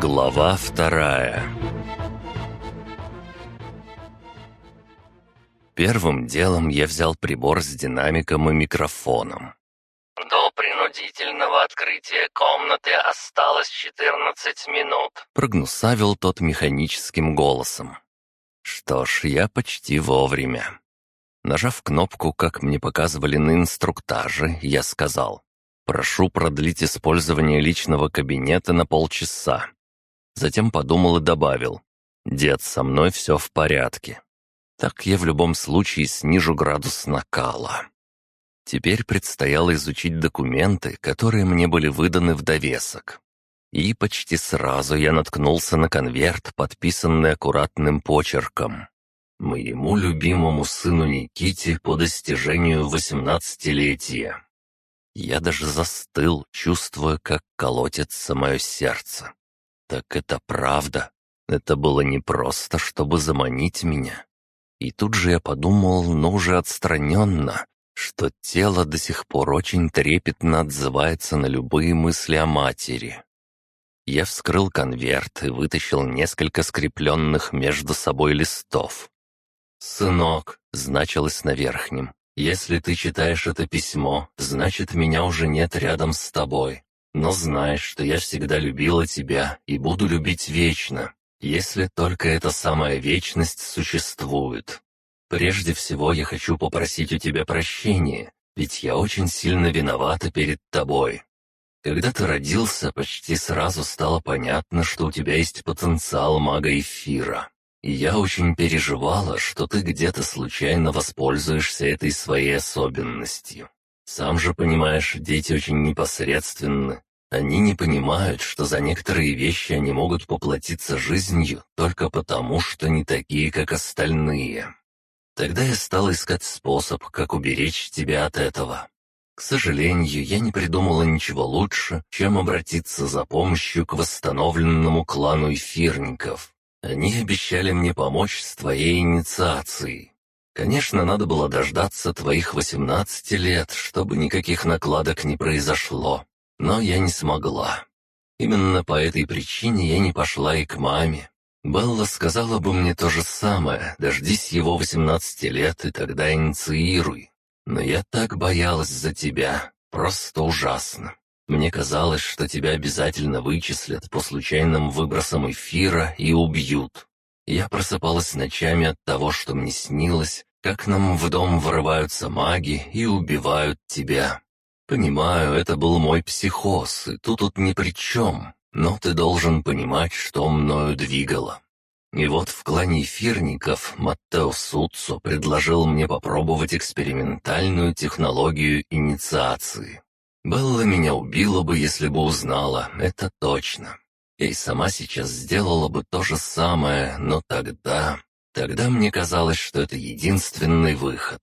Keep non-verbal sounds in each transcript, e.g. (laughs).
Глава вторая Первым делом я взял прибор с динамиком и микрофоном. «До принудительного открытия комнаты осталось 14 минут», — прогнусавил тот механическим голосом. Что ж, я почти вовремя. Нажав кнопку, как мне показывали на инструктаже, я сказал, «Прошу продлить использование личного кабинета на полчаса». Затем подумал и добавил, «Дед, со мной все в порядке». Так я в любом случае снижу градус накала. Теперь предстояло изучить документы, которые мне были выданы в довесок. И почти сразу я наткнулся на конверт, подписанный аккуратным почерком. «Моему любимому сыну Никите по достижению восемнадцатилетия». Я даже застыл, чувствуя, как колотится мое сердце. Так это правда. Это было не просто, чтобы заманить меня. И тут же я подумал, но уже отстраненно, что тело до сих пор очень трепетно отзывается на любые мысли о матери. Я вскрыл конверт и вытащил несколько скрепленных между собой листов. «Сынок», — значилось на верхнем, — «если ты читаешь это письмо, значит, меня уже нет рядом с тобой. Но знаешь, что я всегда любила тебя и буду любить вечно. Если только эта самая вечность существует. Прежде всего я хочу попросить у тебя прощения, ведь я очень сильно виновата перед тобой. Когда ты родился, почти сразу стало понятно, что у тебя есть потенциал мага эфира. Я очень переживала, что ты где-то случайно воспользуешься этой своей особенностью. Сам же понимаешь, дети очень непосредственны, они не понимают, что за некоторые вещи они могут поплатиться жизнью только потому, что не такие, как остальные. Тогда я стал искать способ, как уберечь тебя от этого. К сожалению, я не придумала ничего лучше, чем обратиться за помощью к восстановленному клану эфирников. Они обещали мне помочь с твоей инициацией. Конечно, надо было дождаться твоих 18 лет, чтобы никаких накладок не произошло. Но я не смогла. Именно по этой причине я не пошла и к маме. Белла сказала бы мне то же самое, дождись его 18 лет и тогда инициируй. Но я так боялась за тебя, просто ужасно. Мне казалось, что тебя обязательно вычислят по случайным выбросам эфира и убьют. Я просыпалась ночами от того, что мне снилось, как нам в дом врываются маги и убивают тебя. «Понимаю, это был мой психоз, и тут тут ни при чем, но ты должен понимать, что мною двигало». И вот в клане эфирников Маттео Суццо предложил мне попробовать экспериментальную технологию инициации. Белла меня убила бы, если бы узнала, это точно. И сама сейчас сделала бы то же самое, но тогда... Тогда мне казалось, что это единственный выход.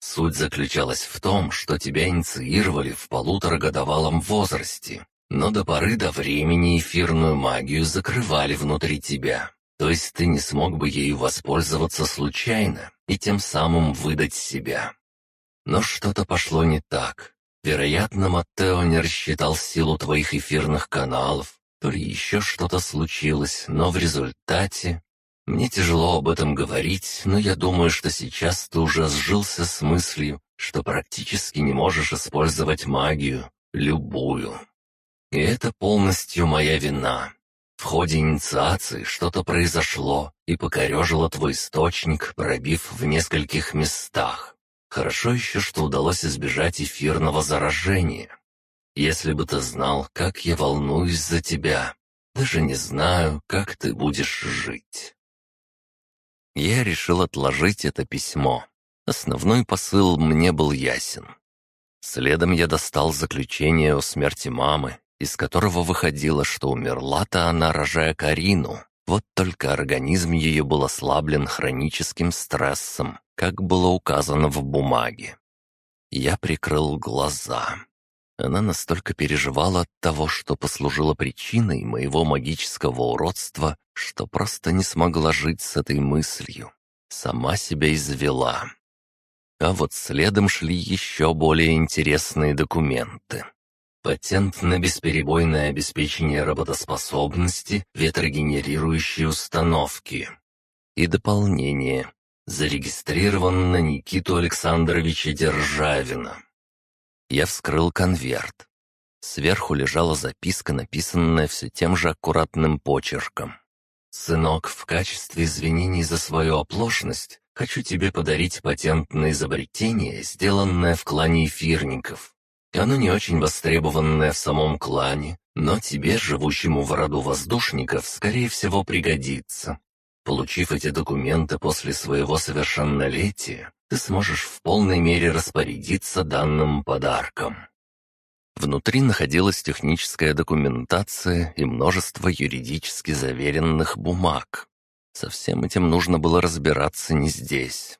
Суть заключалась в том, что тебя инициировали в полуторагодовалом возрасте, но до поры до времени эфирную магию закрывали внутри тебя. То есть ты не смог бы ею воспользоваться случайно и тем самым выдать себя. Но что-то пошло не так. Вероятно, Маттео не рассчитал силу твоих эфирных каналов, то ли еще что-то случилось, но в результате мне тяжело об этом говорить, но я думаю, что сейчас ты уже сжился с мыслью, что практически не можешь использовать магию, любую. И это полностью моя вина. В ходе инициации что-то произошло и покорежило твой источник, пробив в нескольких местах. Хорошо еще, что удалось избежать эфирного заражения. Если бы ты знал, как я волнуюсь за тебя, даже не знаю, как ты будешь жить. Я решил отложить это письмо. Основной посыл мне был ясен. Следом я достал заключение о смерти мамы, из которого выходило, что умерла-то она, рожая Карину. Вот только организм ее был ослаблен хроническим стрессом, как было указано в бумаге. Я прикрыл глаза. Она настолько переживала от того, что послужило причиной моего магического уродства, что просто не смогла жить с этой мыслью. Сама себя извела. А вот следом шли еще более интересные документы. Патент на бесперебойное обеспечение работоспособности ветрогенерирующей установки. И дополнение. Зарегистрирован на Никиту Александровича Державина. Я вскрыл конверт. Сверху лежала записка, написанная все тем же аккуратным почерком. «Сынок, в качестве извинений за свою оплошность хочу тебе подарить патент на изобретение, сделанное в клане эфирников. Оно не очень востребованное в самом клане, но тебе, живущему в роду воздушников, скорее всего пригодится. Получив эти документы после своего совершеннолетия, ты сможешь в полной мере распорядиться данным подарком. Внутри находилась техническая документация и множество юридически заверенных бумаг. Со всем этим нужно было разбираться не здесь.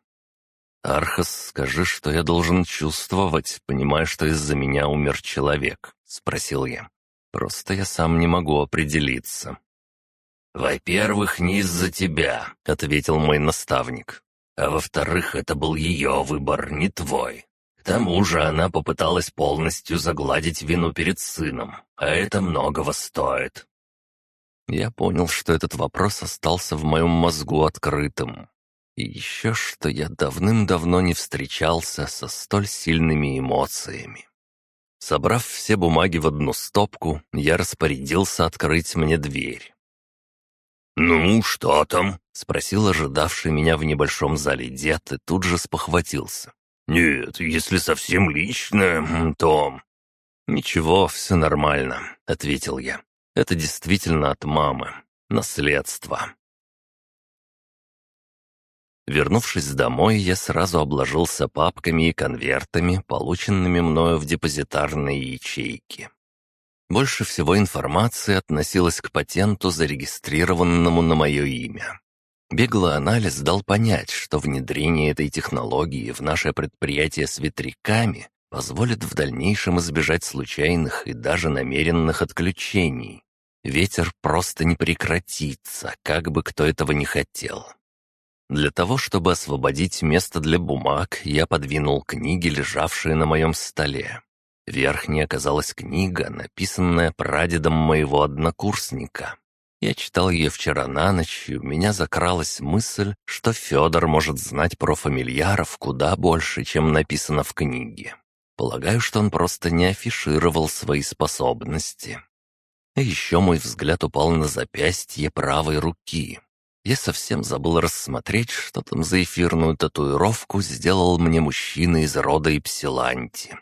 «Архас, скажи, что я должен чувствовать, понимая, что из-за меня умер человек?» — спросил я. «Просто я сам не могу определиться». «Во-первых, не из-за тебя», — ответил мой наставник. «А во-вторых, это был ее выбор, не твой. К тому же она попыталась полностью загладить вину перед сыном, а это многого стоит. Я понял, что этот вопрос остался в моем мозгу открытым. И еще что я давным-давно не встречался со столь сильными эмоциями. Собрав все бумаги в одну стопку, я распорядился открыть мне дверь. «Ну, что там?» — спросил ожидавший меня в небольшом зале дед и тут же спохватился. «Нет, если совсем лично, то...» «Ничего, все нормально», — ответил я. «Это действительно от мамы. Наследство». Вернувшись домой, я сразу обложился папками и конвертами, полученными мною в депозитарной ячейке. Больше всего информации относилась к патенту, зарегистрированному на мое имя. Беглый анализ дал понять, что внедрение этой технологии в наше предприятие с ветряками позволит в дальнейшем избежать случайных и даже намеренных отключений. Ветер просто не прекратится, как бы кто этого не хотел. Для того, чтобы освободить место для бумаг, я подвинул книги, лежавшие на моем столе. Верхней оказалась книга, написанная прадедом моего однокурсника. Я читал ее вчера на ночь, и у меня закралась мысль, что Федор может знать про фамильяров куда больше, чем написано в книге. Полагаю, что он просто не афишировал свои способности. А еще мой взгляд упал на запястье правой руки. Я совсем забыл рассмотреть, что там за эфирную татуировку сделал мне мужчина из рода Ипсиланти.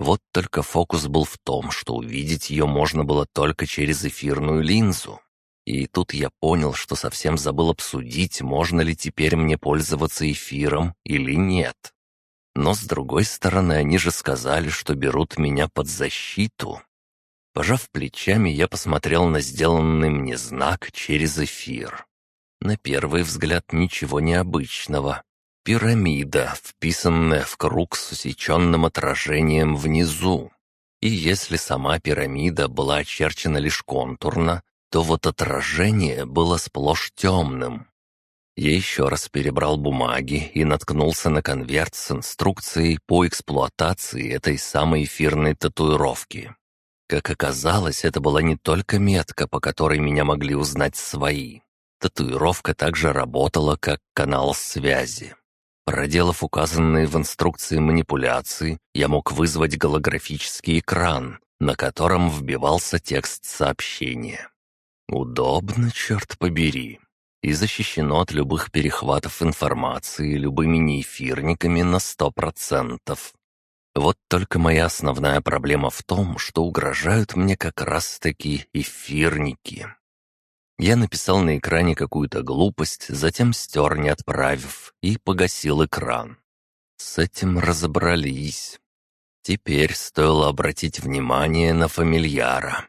Вот только фокус был в том, что увидеть ее можно было только через эфирную линзу. И тут я понял, что совсем забыл обсудить, можно ли теперь мне пользоваться эфиром или нет. Но с другой стороны, они же сказали, что берут меня под защиту. Пожав плечами, я посмотрел на сделанный мне знак через эфир. На первый взгляд ничего необычного. Пирамида, вписанная в круг с усеченным отражением внизу. И если сама пирамида была очерчена лишь контурно, то вот отражение было сплошь темным. Я еще раз перебрал бумаги и наткнулся на конверт с инструкцией по эксплуатации этой самой эфирной татуировки. Как оказалось, это была не только метка, по которой меня могли узнать свои. Татуировка также работала как канал связи. Проделав указанные в инструкции манипуляции, я мог вызвать голографический экран, на котором вбивался текст сообщения. Удобно, черт побери. И защищено от любых перехватов информации любыми неэфирниками на сто процентов. Вот только моя основная проблема в том, что угрожают мне как раз-таки эфирники. Я написал на экране какую-то глупость, затем стер, не отправив, и погасил экран. С этим разобрались. Теперь стоило обратить внимание на фамильяра.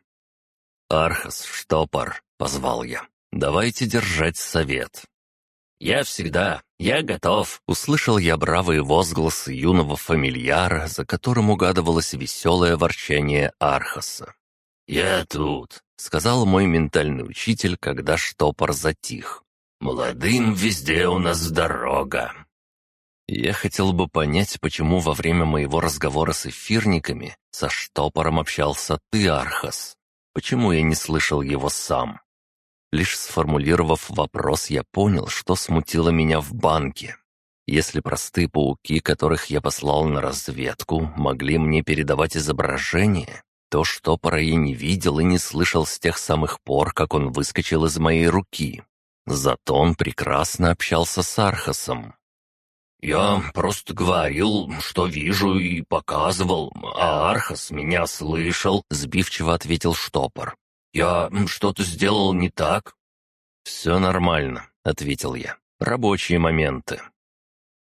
«Архас, штопор», — позвал я. «Давайте держать совет». «Я всегда, я готов», — услышал я бравые возгласы юного фамильяра, за которым угадывалось веселое ворчание Архаса. «Я тут», — сказал мой ментальный учитель, когда штопор затих. «Молодым везде у нас дорога». Я хотел бы понять, почему во время моего разговора с эфирниками со штопором общался ты, Архас. Почему я не слышал его сам? Лишь сформулировав вопрос, я понял, что смутило меня в банке. Если простые пауки, которых я послал на разведку, могли мне передавать изображение, то штопора я не видел и не слышал с тех самых пор, как он выскочил из моей руки. Зато он прекрасно общался с Архасом. «Я просто говорил, что вижу и показывал, а Архас меня слышал», — сбивчиво ответил штопор. «Я что-то сделал не так?» «Все нормально», — ответил я. «Рабочие моменты».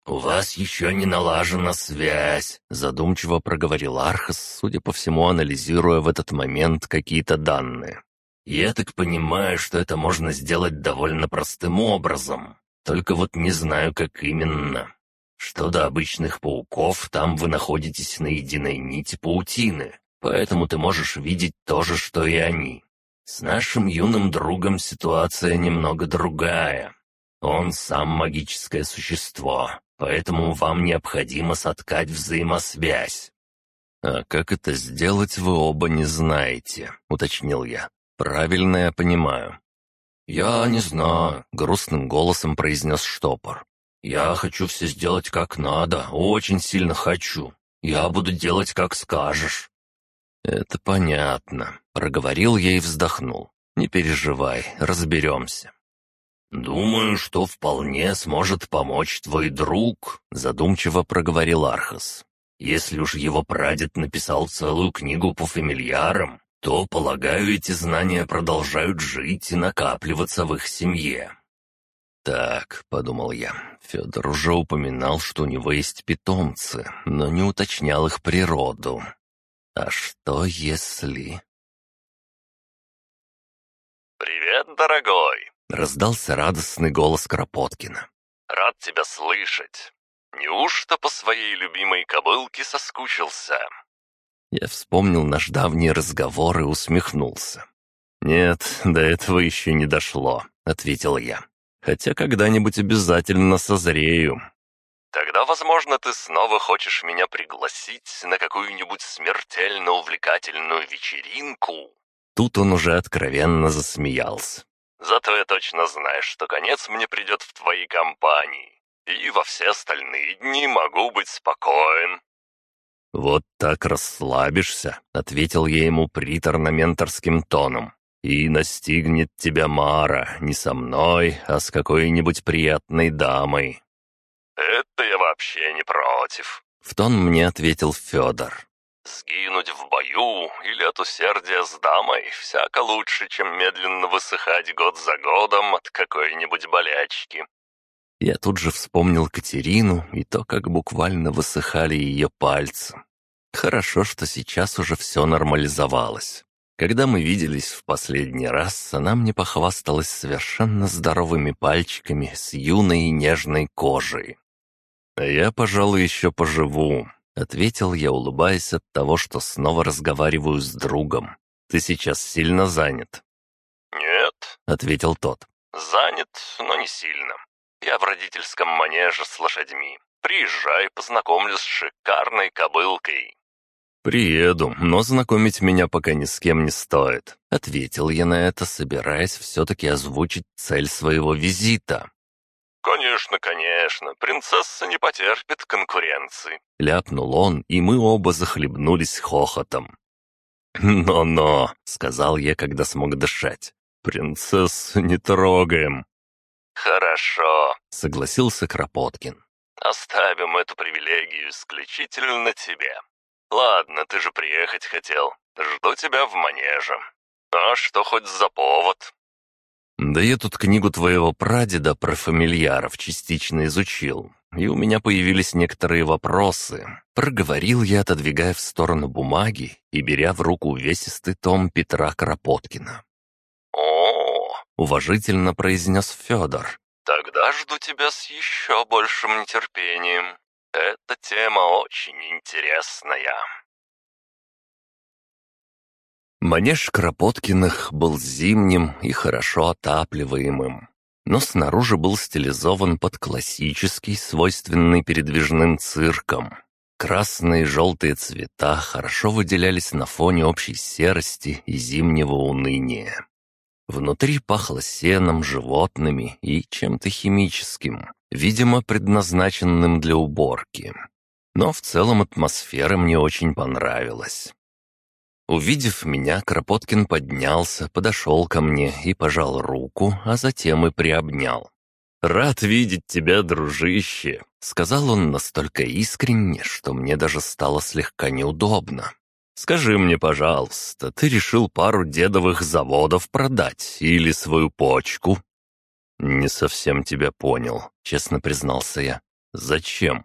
«У вас еще не налажена связь», — задумчиво проговорил Архас, судя по всему, анализируя в этот момент какие-то данные. «Я так понимаю, что это можно сделать довольно простым образом, только вот не знаю, как именно. Что до обычных пауков, там вы находитесь на единой нити паутины, поэтому ты можешь видеть то же, что и они. С нашим юным другом ситуация немного другая. Он сам магическое существо, поэтому вам необходимо соткать взаимосвязь». «А как это сделать, вы оба не знаете», — уточнил я. «Правильно я понимаю». «Я не знаю», — грустным голосом произнес штопор. «Я хочу все сделать как надо, очень сильно хочу. Я буду делать, как скажешь». «Это понятно», — проговорил я и вздохнул. «Не переживай, разберемся». «Думаю, что вполне сможет помочь твой друг», — задумчиво проговорил Архас. «Если уж его прадед написал целую книгу по фамильярам, то, полагаю, эти знания продолжают жить и накапливаться в их семье. «Так», — подумал я, — Федор уже упоминал, что у него есть питомцы, но не уточнял их природу. А что если... «Привет, дорогой!» — раздался радостный голос Кропоткина. «Рад тебя слышать. Неужто по своей любимой кобылке соскучился?» Я вспомнил наш давний разговор и усмехнулся. «Нет, до этого еще не дошло», — ответил я хотя когда-нибудь обязательно созрею. Тогда, возможно, ты снова хочешь меня пригласить на какую-нибудь смертельно увлекательную вечеринку?» Тут он уже откровенно засмеялся. «Зато я точно знаю, что конец мне придет в твоей компании, и во все остальные дни могу быть спокоен». «Вот так расслабишься», — ответил я ему приторно-менторским тоном. И настигнет тебя Мара не со мной, а с какой-нибудь приятной дамой». «Это я вообще не против», — в тон мне ответил Федор. «Сгинуть в бою или от усердия с дамой всяко лучше, чем медленно высыхать год за годом от какой-нибудь болячки». Я тут же вспомнил Катерину и то, как буквально высыхали ее пальцы. Хорошо, что сейчас уже все нормализовалось. Когда мы виделись в последний раз, она мне похвасталась совершенно здоровыми пальчиками с юной и нежной кожей. «А я, пожалуй, еще поживу», — ответил я, улыбаясь от того, что снова разговариваю с другом. «Ты сейчас сильно занят?» «Нет», — ответил тот. «Занят, но не сильно. Я в родительском манеже с лошадьми. Приезжай, познакомлю с шикарной кобылкой». «Приеду, но знакомить меня пока ни с кем не стоит», — ответил я на это, собираясь все-таки озвучить цель своего визита. «Конечно, конечно, принцесса не потерпит конкуренции», — ляпнул он, и мы оба захлебнулись хохотом. (laughs) «Но-но», — сказал я, когда смог дышать, — «принцессу не трогаем». «Хорошо», — согласился Кропоткин. «Оставим эту привилегию исключительно тебе. «Ладно, ты же приехать хотел. Жду тебя в манеже. А что хоть за повод?» «Да я тут книгу твоего прадеда про фамильяров частично изучил, и у меня появились некоторые вопросы». Проговорил я, отодвигая в сторону бумаги и беря в руку увесистый том Петра Кропоткина. «О, — уважительно произнес Федор. «Тогда жду тебя с еще большим нетерпением. Эта тема очень интересная. Манеж Кропоткиных был зимним и хорошо отапливаемым. но снаружи был стилизован под классический, свойственный передвижным цирком. Красные и желтые цвета хорошо выделялись на фоне общей серости и зимнего уныния. Внутри пахло сеном, животными и чем-то химическим, видимо, предназначенным для уборки. Но в целом атмосфера мне очень понравилась. Увидев меня, Кропоткин поднялся, подошел ко мне и пожал руку, а затем и приобнял. «Рад видеть тебя, дружище», — сказал он настолько искренне, что мне даже стало слегка неудобно. «Скажи мне, пожалуйста, ты решил пару дедовых заводов продать или свою почку?» «Не совсем тебя понял», — честно признался я. «Зачем?»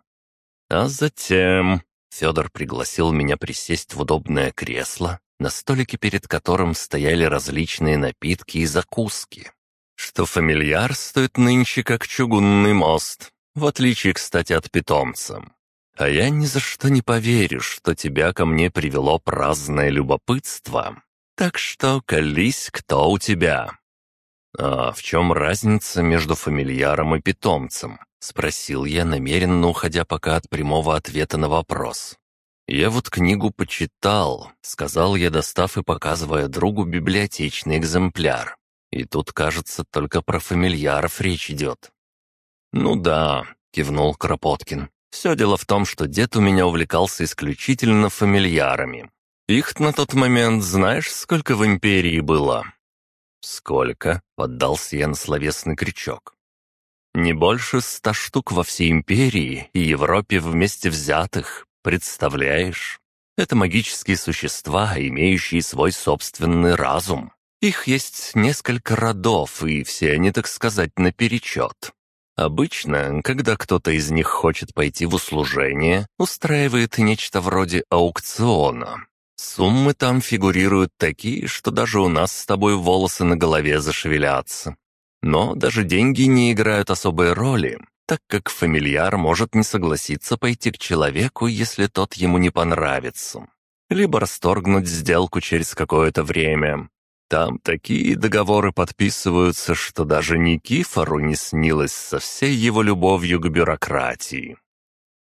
«А затем...» Федор пригласил меня присесть в удобное кресло, на столике перед которым стояли различные напитки и закуски. Что фамильяр стоит нынче как чугунный мост, в отличие, кстати, от питомца. А я ни за что не поверю, что тебя ко мне привело праздное любопытство. Так что колись, кто у тебя. А в чем разница между фамильяром и питомцем? — спросил я, намеренно уходя пока от прямого ответа на вопрос. «Я вот книгу почитал», — сказал я, достав и показывая другу библиотечный экземпляр. И тут, кажется, только про фамильяров речь идет. «Ну да», — кивнул Кропоткин. «Все дело в том, что дед у меня увлекался исключительно фамильярами. Их на тот момент знаешь, сколько в империи было?» «Сколько?» — поддался я на словесный крючок. Не больше ста штук во всей империи и Европе вместе взятых, представляешь? Это магические существа, имеющие свой собственный разум. Их есть несколько родов, и все они, так сказать, наперечет. Обычно, когда кто-то из них хочет пойти в услужение, устраивает нечто вроде аукциона. Суммы там фигурируют такие, что даже у нас с тобой волосы на голове зашевелятся. Но даже деньги не играют особой роли, так как фамильяр может не согласиться пойти к человеку, если тот ему не понравится. Либо расторгнуть сделку через какое-то время. Там такие договоры подписываются, что даже Никифору не снилось со всей его любовью к бюрократии.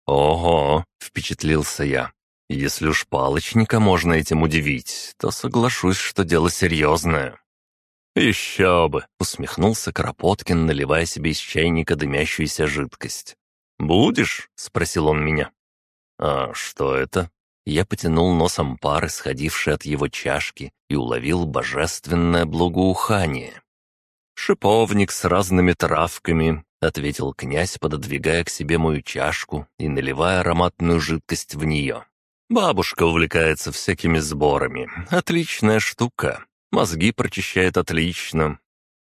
«Ого!» — впечатлился я. «Если уж палочника можно этим удивить, то соглашусь, что дело серьезное». «Еще бы!» — усмехнулся Кропоткин, наливая себе из чайника дымящуюся жидкость. «Будешь?» — спросил он меня. «А что это?» Я потянул носом пар, исходивший от его чашки, и уловил божественное благоухание. «Шиповник с разными травками», — ответил князь, пододвигая к себе мою чашку и наливая ароматную жидкость в нее. «Бабушка увлекается всякими сборами. Отличная штука. Мозги прочищает отлично».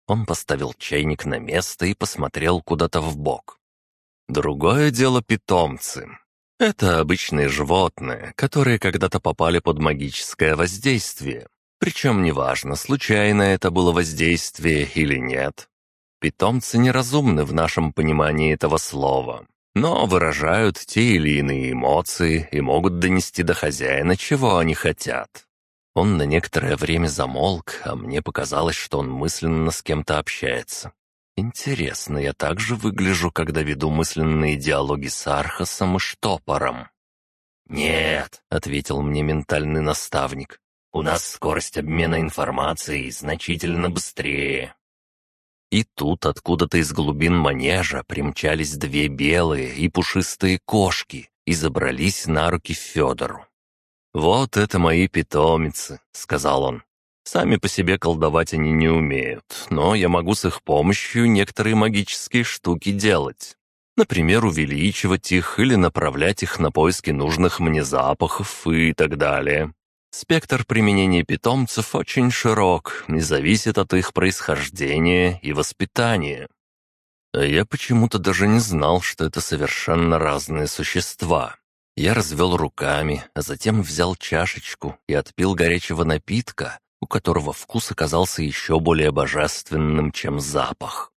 Он поставил чайник на место и посмотрел куда-то в бок. Другое дело питомцы. Это обычные животные, которые когда-то попали под магическое воздействие. Причем неважно, случайно это было воздействие или нет. Питомцы неразумны в нашем понимании этого слова, но выражают те или иные эмоции и могут донести до хозяина, чего они хотят. Он на некоторое время замолк, а мне показалось, что он мысленно с кем-то общается. Интересно, я также выгляжу, когда веду мысленные диалоги с Архасом и Штопором. «Нет», — ответил мне ментальный наставник, — «у нас скорость обмена информацией значительно быстрее». И тут откуда-то из глубин манежа примчались две белые и пушистые кошки и забрались на руки Федору. «Вот это мои питомицы», — сказал он. «Сами по себе колдовать они не умеют, но я могу с их помощью некоторые магические штуки делать. Например, увеличивать их или направлять их на поиски нужных мне запахов и так далее. Спектр применения питомцев очень широк и зависит от их происхождения и воспитания. А я почему-то даже не знал, что это совершенно разные существа. Я развел руками, а затем взял чашечку и отпил горячего напитка, у которого вкус оказался еще более божественным, чем запах.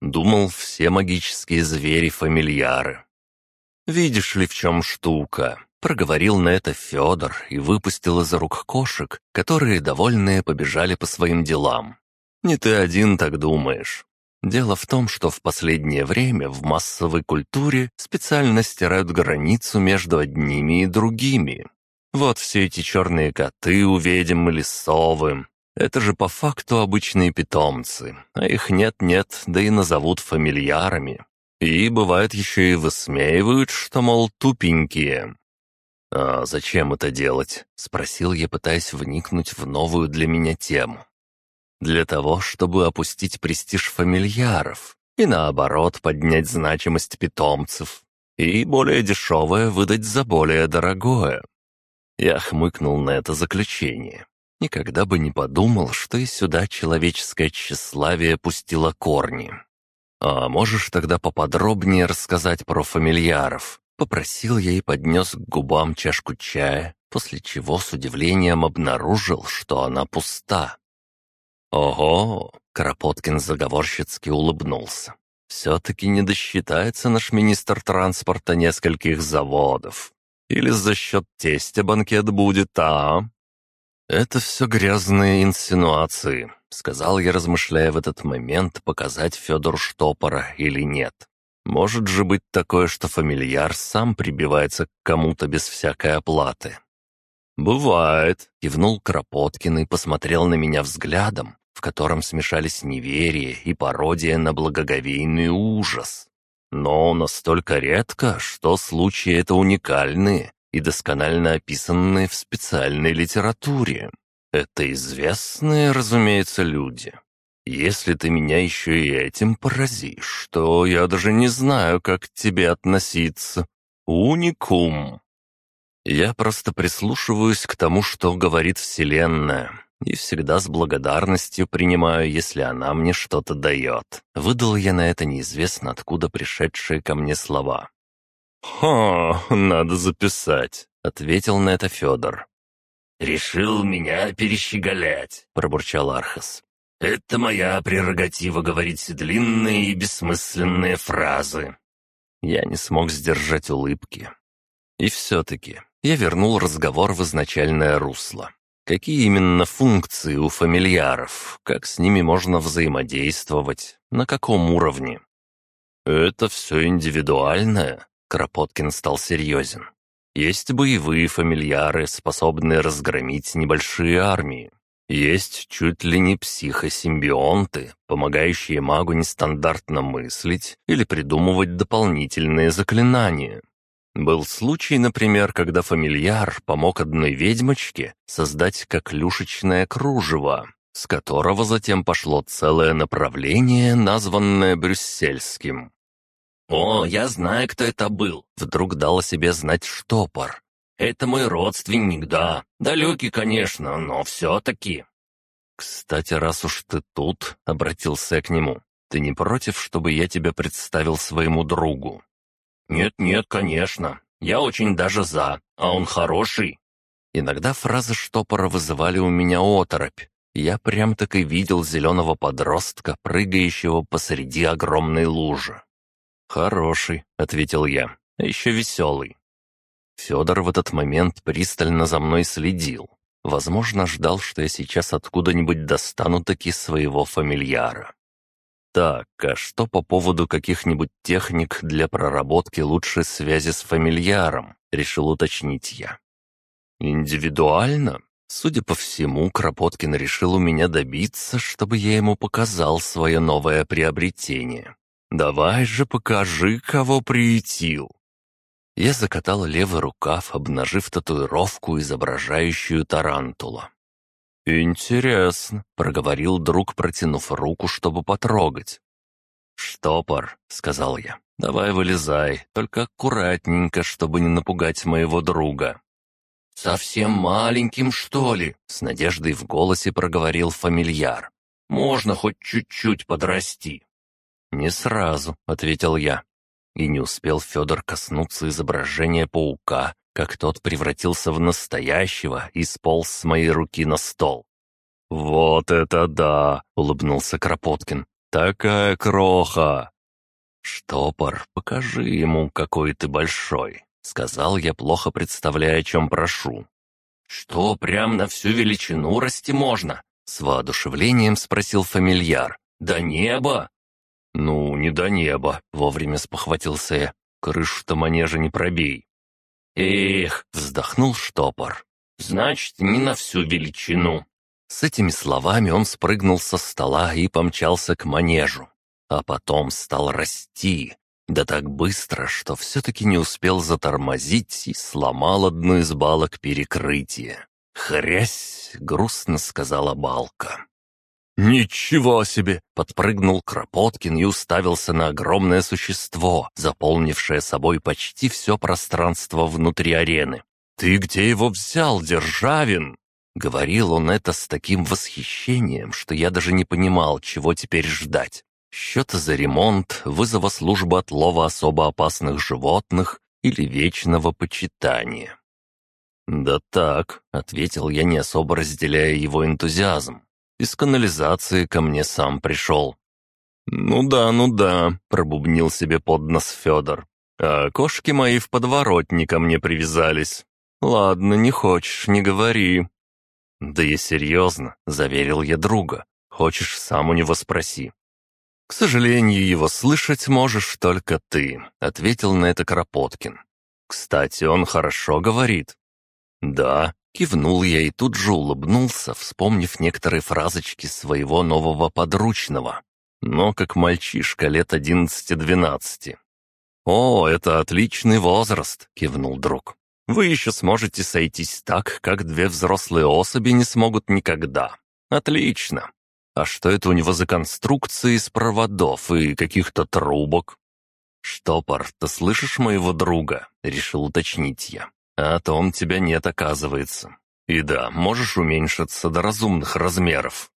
Думал, все магические звери — фамильяры. «Видишь ли, в чем штука?» — проговорил на это Федор и выпустил из рук кошек, которые, довольные, побежали по своим делам. «Не ты один так думаешь. Дело в том, что в последнее время в массовой культуре специально стирают границу между одними и другими. Вот все эти черные коты у ведьм или совы. Это же по факту обычные питомцы, а их нет-нет, да и назовут фамильярами. И бывает еще и высмеивают, что, мол, тупенькие. «А зачем это делать?» — спросил я, пытаясь вникнуть в новую для меня тему. «Для того, чтобы опустить престиж фамильяров и, наоборот, поднять значимость питомцев и более дешевое выдать за более дорогое». Я хмыкнул на это заключение. Никогда бы не подумал, что и сюда человеческое тщеславие пустило корни. «А можешь тогда поподробнее рассказать про фамильяров?» Попросил я и поднес к губам чашку чая, после чего с удивлением обнаружил, что она пуста. «Ого!» — Кропоткин заговорщицки улыбнулся. «Все-таки не досчитается наш министр транспорта нескольких заводов. Или за счет тестя банкет будет, а?» «Это все грязные инсинуации», — сказал я, размышляя в этот момент, показать Федору штопора или нет. «Может же быть такое, что фамильяр сам прибивается к кому-то без всякой оплаты?» «Бывает», — кивнул Кропоткин и посмотрел на меня взглядом, котором смешались неверие и пародия на благоговейный ужас. Но настолько редко, что случаи это уникальные, и досконально описанные в специальной литературе. Это известные, разумеется, люди. Если ты меня еще и этим поразишь, то я даже не знаю, как к тебе относиться. Уникум. Я просто прислушиваюсь к тому, что говорит Вселенная, и всегда с благодарностью принимаю, если она мне что-то дает. Выдал я на это неизвестно откуда пришедшие ко мне слова. «Ха, надо записать», — ответил на это Федор. «Решил меня перещеголять», — пробурчал Архас. «Это моя прерогатива говорить длинные и бессмысленные фразы». Я не смог сдержать улыбки. И все-таки я вернул разговор в изначальное русло. Какие именно функции у фамильяров? Как с ними можно взаимодействовать? На каком уровне? Это все индивидуальное, Кропоткин стал серьезен. Есть боевые фамильяры, способные разгромить небольшие армии. Есть чуть ли не психосимбионты, помогающие магу нестандартно мыслить или придумывать дополнительные заклинания. Был случай, например, когда фамильяр помог одной ведьмочке создать коклюшечное кружево, с которого затем пошло целое направление, названное брюссельским. «О, я знаю, кто это был!» — вдруг дал о себе знать штопор. «Это мой родственник, да. Далекий, конечно, но все-таки». «Кстати, раз уж ты тут», — обратился к нему, — «ты не против, чтобы я тебя представил своему другу?» «Нет-нет, конечно. Я очень даже за, а он хороший». Иногда фразы штопора вызывали у меня оторопь. Я прям так и видел зеленого подростка, прыгающего посреди огромной лужи. «Хороший», — ответил я, — «а еще веселый». Федор в этот момент пристально за мной следил. Возможно, ждал, что я сейчас откуда-нибудь достану таки своего фамильяра. Так, а что по поводу каких-нибудь техник для проработки лучшей связи с фамильяром? Решил уточнить я. Индивидуально? Судя по всему, Кропоткин решил у меня добиться, чтобы я ему показал свое новое приобретение. «Давай же покажи, кого приютил!» Я закатал левый рукав, обнажив татуировку, изображающую тарантула. «Интересно», — проговорил друг, протянув руку, чтобы потрогать. «Штопор», — сказал я, — «давай вылезай, только аккуратненько, чтобы не напугать моего друга». «Совсем маленьким, что ли?» — с надеждой в голосе проговорил фамильяр. «Можно хоть чуть-чуть подрасти». «Не сразу», — ответил я. И не успел Федор коснуться изображения паука, как тот превратился в настоящего и сполз с моей руки на стол. «Вот это да!» — улыбнулся Кропоткин. «Такая кроха!» «Штопор, покажи ему, какой ты большой», — сказал я, плохо представляя, о чем прошу. «Что, прям на всю величину расти можно?» — с воодушевлением спросил фамильяр. «До неба?» «Ну, не до неба», — вовремя спохватился я. «Крышу-то манежа не пробей». «Эх», — вздохнул штопор, — «значит, не на всю величину». С этими словами он спрыгнул со стола и помчался к манежу. А потом стал расти, да так быстро, что все-таки не успел затормозить и сломал одну из балок перекрытия. «Хрясь!» — грустно сказала балка. «Ничего себе!» — подпрыгнул Кропоткин и уставился на огромное существо, заполнившее собой почти все пространство внутри арены. «Ты где его взял, Державин?» Говорил он это с таким восхищением, что я даже не понимал, чего теперь ждать. Счета за ремонт, вызова службы отлова особо опасных животных или вечного почитания. «Да так», — ответил я, не особо разделяя его энтузиазм. «Из канализации ко мне сам пришел». «Ну да, ну да», — пробубнил себе под нос Федор. «А кошки мои в подворотне ко мне привязались. Ладно, не хочешь, не говори». «Да я серьезно», — заверил я друга. «Хочешь, сам у него спроси». «К сожалению, его слышать можешь только ты», — ответил на это Кропоткин. «Кстати, он хорошо говорит». «Да», — кивнул я и тут же улыбнулся, вспомнив некоторые фразочки своего нового подручного. Но как мальчишка лет одиннадцати-двенадцати. «О, это отличный возраст», — кивнул друг. «Вы еще сможете сойтись так, как две взрослые особи не смогут никогда. Отлично. А что это у него за конструкции из проводов и каких-то трубок?» «Штопор, ты слышишь моего друга?» — решил уточнить я. А то он тебя нет, оказывается. И да, можешь уменьшиться до разумных размеров».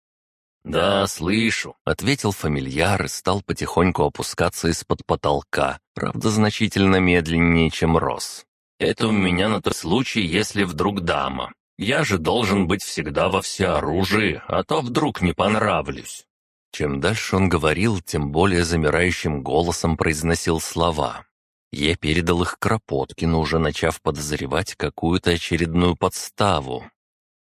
«Да, слышу», — ответил фамильяр и стал потихоньку опускаться из-под потолка, правда, значительно медленнее, чем рос. «Это у меня на тот случай, если вдруг дама. Я же должен быть всегда во всеоружии, а то вдруг не понравлюсь». Чем дальше он говорил, тем более замирающим голосом произносил слова. Я передал их Кропоткину, уже начав подозревать какую-то очередную подставу.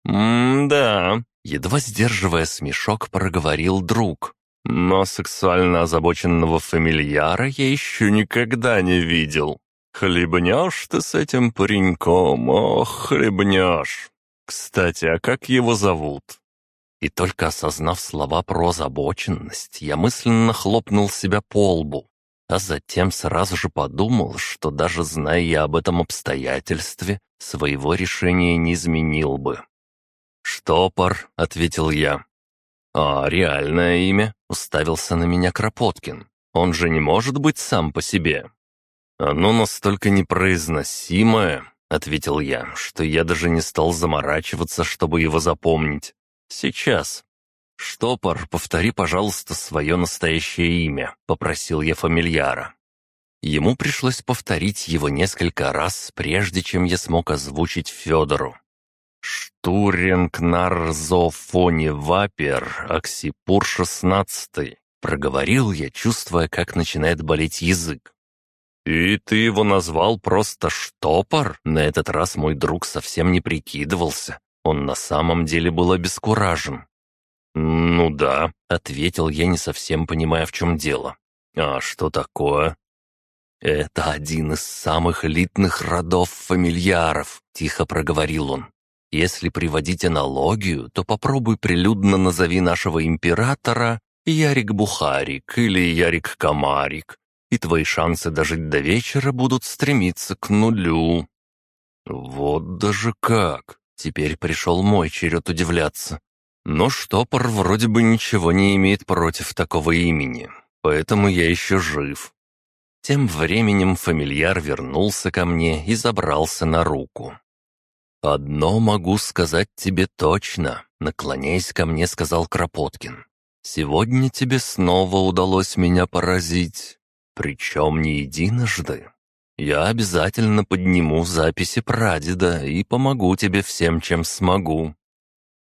«М-да», — едва сдерживая смешок, проговорил друг. «Но сексуально озабоченного фамильяра я еще никогда не видел. Хлебнешь ты с этим пареньком, ох, хлебнешь. Кстати, а как его зовут?» И только осознав слова про озабоченность, я мысленно хлопнул себя по лбу а затем сразу же подумал, что даже зная я об этом обстоятельстве, своего решения не изменил бы. «Штопор», — ответил я. «А реальное имя?» — уставился на меня Кропоткин. «Он же не может быть сам по себе». «Оно настолько непроизносимое», — ответил я, что я даже не стал заморачиваться, чтобы его запомнить. «Сейчас». «Штопор, повтори, пожалуйста, свое настоящее имя», — попросил я фамильяра. Ему пришлось повторить его несколько раз, прежде чем я смог озвучить Федору. «Штуренкнарзофони Вапер, Оксипур шестнадцатый», — проговорил я, чувствуя, как начинает болеть язык. «И ты его назвал просто штопор?» На этот раз мой друг совсем не прикидывался. Он на самом деле был обескуражен. «Ну да», — ответил я, не совсем понимая, в чем дело. «А что такое?» «Это один из самых элитных родов фамильяров», — тихо проговорил он. «Если приводить аналогию, то попробуй прилюдно назови нашего императора Ярик Бухарик или Ярик Камарик, и твои шансы дожить до вечера будут стремиться к нулю». «Вот даже как!» Теперь пришел мой черед удивляться. Но штопор вроде бы ничего не имеет против такого имени, поэтому я еще жив. Тем временем фамильяр вернулся ко мне и забрался на руку. «Одно могу сказать тебе точно», — наклоняясь ко мне, сказал Кропоткин. «Сегодня тебе снова удалось меня поразить, причем не единожды. Я обязательно подниму записи прадеда и помогу тебе всем, чем смогу.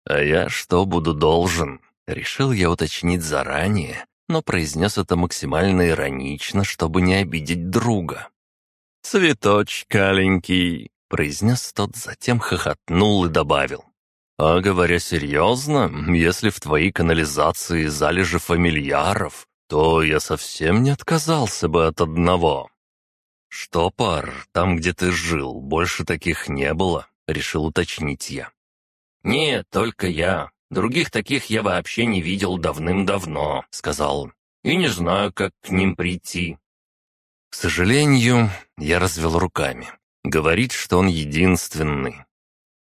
«А я что буду должен?» Решил я уточнить заранее, но произнес это максимально иронично, чтобы не обидеть друга. «Цветочек аленький», — произнес тот, затем хохотнул и добавил. «А говоря серьезно, если в твоей канализации залежи фамильяров, то я совсем не отказался бы от одного». «Что, пар, там, где ты жил, больше таких не было?» — решил уточнить я. «Нет, только я. Других таких я вообще не видел давным-давно», — сказал. «И не знаю, как к ним прийти». К сожалению, я развел руками. Говорит, что он единственный.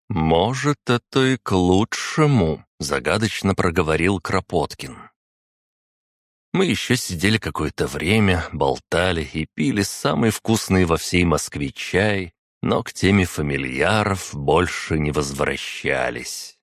«Может, это и к лучшему», — загадочно проговорил Кропоткин. Мы еще сидели какое-то время, болтали и пили самый вкусный во всей Москве чай, но к теме фамильяров больше не возвращались.